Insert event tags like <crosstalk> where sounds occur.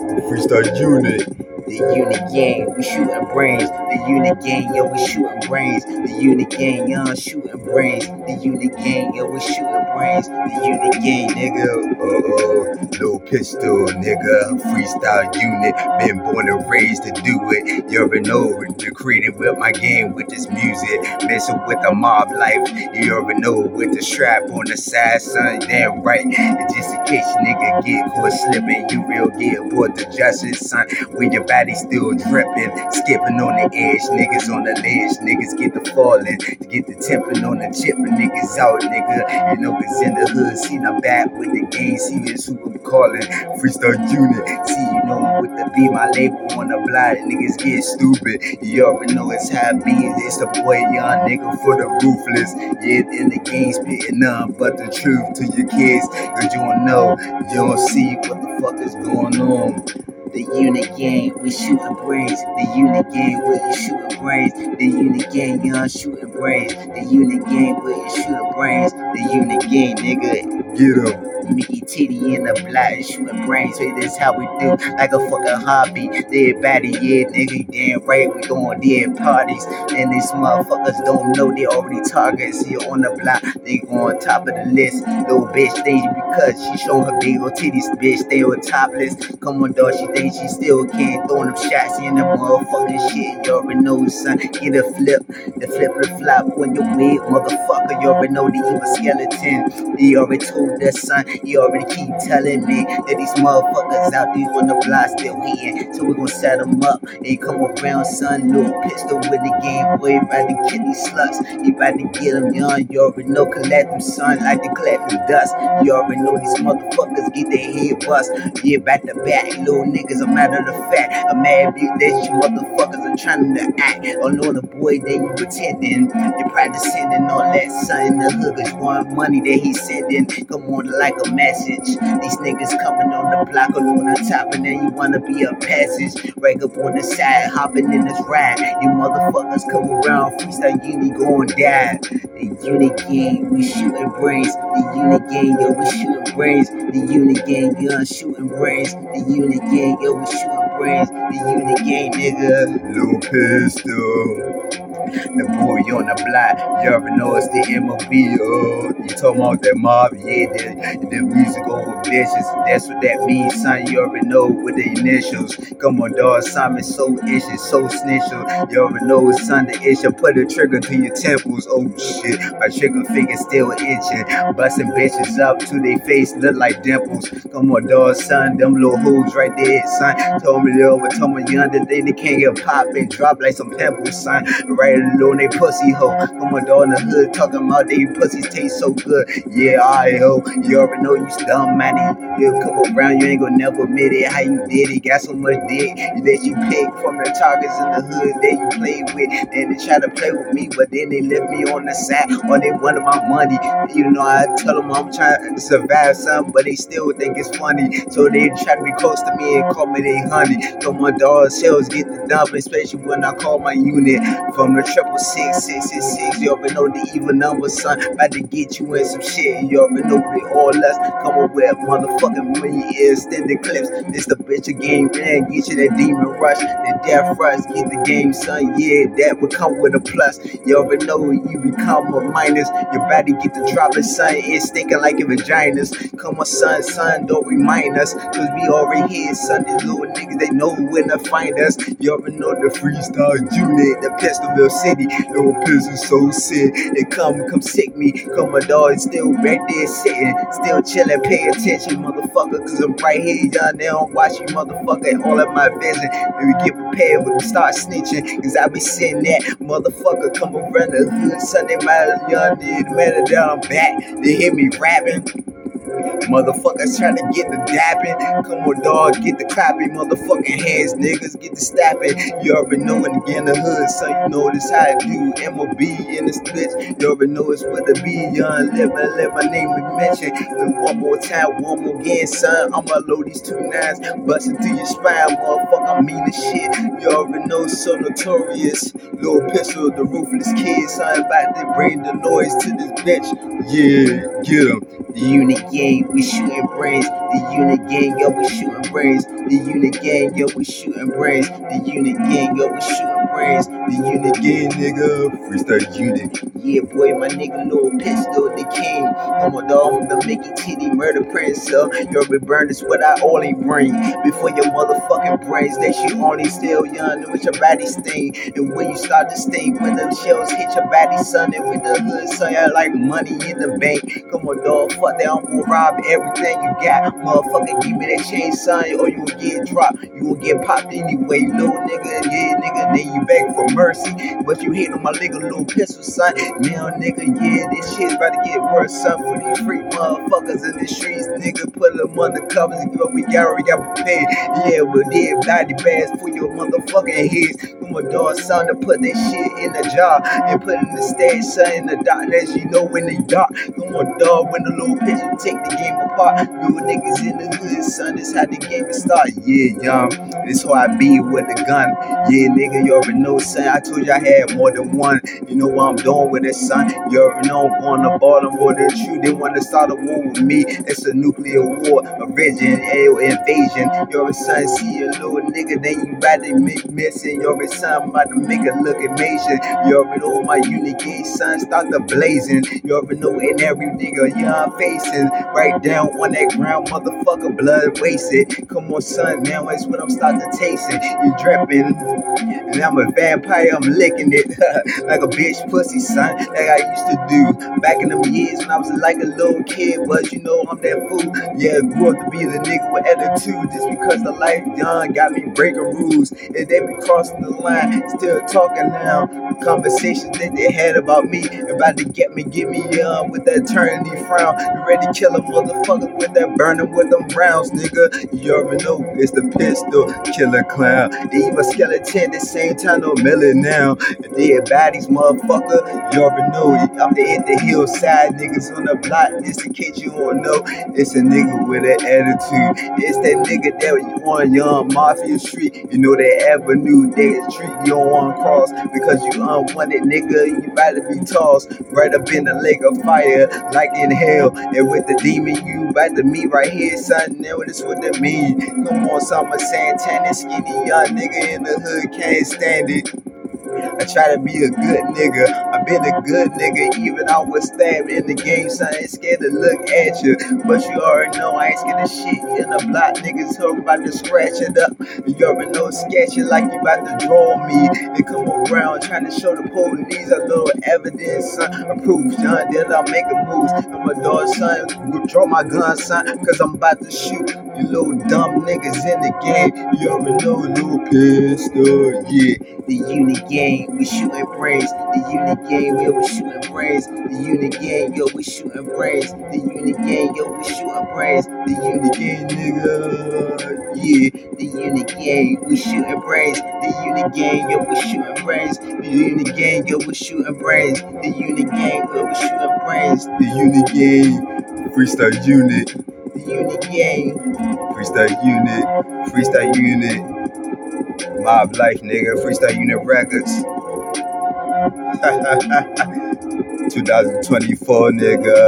Freestyle unit. The unit gang, we shooting brains. The unit gang, yo, we shooting brains. The unit gang, young shooting brains. The unit gang, yo, we shooting brains. The unit gang, nigga. Uh-oh, no pistol, nigga. Freestyle unit. Been born and raised to do it. You already know, created with my game with this music. Messing with the mob life. You already know, with the strap on the side, son. Damn right. And just in case nigga get caught slipping, you real get brought to justice, son. When your body still dripping, skipping on the edge, niggas on the ledge, niggas get the falling, get the tipping on the chip, and niggas out, nigga. You know, cause in the hood, seen a back with the game, see this who I'm calling. Freestyle unit, see, you know, with the B, my label on the block, niggas get stupid. You already know it's be, it's the boy, young nigga for the ruthless. Yeah, in the game, spitting nothing but the truth to your kids, cause you don't know, you don't see what the fuck is going on. The unit gang, we shooting brains. The unit gang, we shooting brains. The unit gang, young shooting brains. The unit gang, we shooting brains. The unit gang, nigga. Get up. Mickey Titty in the blood, shooting brains. Hey, this how we do, like a fucking hobby. Dead body, yeah, nigga, damn right, we going dead parties. And these motherfuckers don't know they already targets. See on the block, they go on top of the list. Little bitch thinks because she show her big old titties, bitch, they on topless. Come on, dog, she thinks she still can't throw them shots in the motherfucking shit. You already know, son, get a flip, the flip the flop when you wig, motherfucker. You already know the evil skeleton. You already told that son. You already keep telling me that these motherfuckers out there on the block still hating. So we gon' set them up. They come around, son. Lil Pistol with the game boy. About to get these sluts. You about to get them young. You already know collect them, son. Like collect them dust. You already know these motherfuckers get their head bust. Yeah, back to back. Little niggas, a matter of fact. A mad beat that you motherfuckers are trying to act. Oh, on all the boy that you pretending. You're practicing and all that, son. The hood, want money that he sending. Come on, like a message. These niggas coming on the block or on the top, and then you wanna be a passage. Right up on the side, hopping in this ride. You motherfuckers come around, freestyle uni going down. The unit gang, we shooting brains. The unit gang, yo, we shooting brains. The unit gang, young shooting brains. The unit gang, yo, we shooting brains. The unit gang, nigga. Lil Pistol. The boy on the block, you already know it's the MOB. Oh, you talking about that mob? Yeah, the, the music over bitches. That's what that means, son. You already know with the initials. Come on, dog. Simon so itchy, so snitchel. You already know it's the issue. Put a trigger to your temples. Oh shit, my trigger finger still itching. Busting bitches up to their face, look like dimples. Come on, dog, son. Them little hoes right there, son. Told me they over, told me young that they, can't get popped and drop like some pebbles, son. Right alone, they pussy hoe. Come on, dog, in the hood talking about they pussies taste so good. Yeah, I ho. You already know you dumb, man. You come around, you ain't gonna never admit it. How you did it? Got so much dick that you picked from the targets in the hood that you played with. Then they try to play with me, but then they left me on the side or they wanted my money. You know, I tell them I'm trying to survive something, but they still think it's funny. So they try to be close to me and call me they honey. So my dog shells get the dump, especially when I call my unit from the triple six six six six. You already know the evil number, son. About to get you in some shit. You already know they all us. Come on with motherfucking million extended clips. This the bitch again, man. Get you that demon rush, the death rush. Get the game, son. Yeah, that would come with a plus. You already know you become a minus. Your body get the dropping, son. It's stinking like a vaginas. Come on, son, son. Don't remind us, cause we already here, son. These little niggas, they know where to find us. You already know the freestyle unit, the Pistolville City. Lil Pistol so sick. They come, come sick me. Come, my dog is still right there sitting, still chilling. Pay attention, motherfucker, cause I'm right here, young. They don't watch motherfucker, all of my vision. Maybe get prepared when we start snitching, cause I be sitting that motherfucker come around the hood Sunday, my young dude, man, down back. They hear me rapping. Motherfuckers trying to get the dapping. Come on, dog, get the clapping. Motherfucking hands, niggas, get the stapping. You already know when again the hood, so you know this how I do. MOB in this bitch. You already know it's what to be. Young, let my, let my name be mentioned. And one more time, one more again, son. I'ma load these two nines, busting through your spine, motherfucker. I mean the shit. You already know, so notorious. Lil Pistol, the ruthless kid, sign back to bring the noise to this bitch. Yeah, get him. The unit gang, we shooting brains. The unit gang, yo, we shooting brains. The unit gang, yo, we shooting brains. The unit gang, yo, we shooting brains. The unit gang, nigga, freestyle unit. Yeah, boy, my nigga, Lil Pistol, the king. I'm a dog, the Mickey Titty murder prince. So, your burn is what I only bring. Before your motherfucking brains, that you only still young with your body sting. And when you start to sting, when the shells hit your body, son, and with the hood, son, I like money in the bank. Come on, dog, fuck that, I'm gonna rob everything you got. Motherfucker, give me that chain, son, or you will get dropped. You will get popped anyway, little nigga, yeah, nigga, then you beg for mercy. But you hit on my nigga, Lil Pistol, son. Now, nigga, yeah, this shit's about to get worse, son, for these freak motherfuckers in the streets, nigga. Put them under covers and what we got, we got prepared. Yeah, we did 90 bags for your motherfucking heads. On, dog, son, to put that shit in the jar and put in the stash, son, in the darkness, you know when they dark. Come on, dog, when the Lil Pistol take the game apart. You niggas in the hood, son, this how the game is start. Yeah, young, this how I be with the gun. Yeah, nigga, you already know, son. I told you I had more than one. You know what I'm doing with it, son. You already know I'm going to Baltimore to shoot. They want to start a war with me. It's a nuclear war, a region, invasion. You're a son, see a little nigga, then you to make missing. You're son, about to make a look amazing. You already know my unit game, son, start the blazing. You already know in every nigga, young facing. Right down on that ground, motherfucker, blood wasted. Come on, son, now it's when I'm starting to tasting. You dripping, and I'm a vampire, I'm licking it <laughs> like a bitch pussy, son, like I used to do back in them years when I was like a little kid. But you know, I'm that fool. Yeah, grew up to be the nigga with attitude just because the life done got me breaking rules. And they be crossing the line, still talking now. Conversations that they had about me, about to get me, get me young with that eternity frown. You ready to kill a motherfucker with that burning with them rounds, nigga. You already know it's the pistol, killer clown. They even skeleton the same time, no million now. Dead bodies, motherfucker. You already know it. I'm the at the hillside, niggas on the block. Just in case you don't know, it's a nigga with an attitude. It's that nigga that you on young mafia street. You know that avenue, they street you don't want to cross because you unwanted, nigga. You about to be tossed right up in the lake of fire, like in hell. And with the demon, you about to meet right here, son. Now this what that mean. Come on, summer Santana, skinny young nigga in the hood can't stand it. I try to be a good nigga. I've been a good nigga, even I was stabbed in the game, so I ain't scared to look at you. But you already know I ain't scared of shit in the block. Niggas talk about to scratch it up. You already know sketchy like you about to draw me. They come around trying to show the police a little evidence, son. A proof, son, that I'm making moves. I'm a dog, son. Draw my gun, son, cause I'm about to shoot. You little dumb niggas in the game. You already know, Lil Pistol, yeah. The unit gang, we shooting brains. The unit gang, yo, we shooting brains. The unit gang, yo, we shooting brains. The unit gang, yo, we shooting brains. The unit gang, nigga, yeah. The unit gang, we shooting brains. The unit gang, yo, we shooting brains. The unit gang, yo, we shooting brains. The unit gang, yo, we shooting brains. The unit gang, freestyle unit. The unit gang, freestyle unit, freestyle unit. Mob Life, nigga. Freestyle Unit Records. <laughs> 2024, nigga.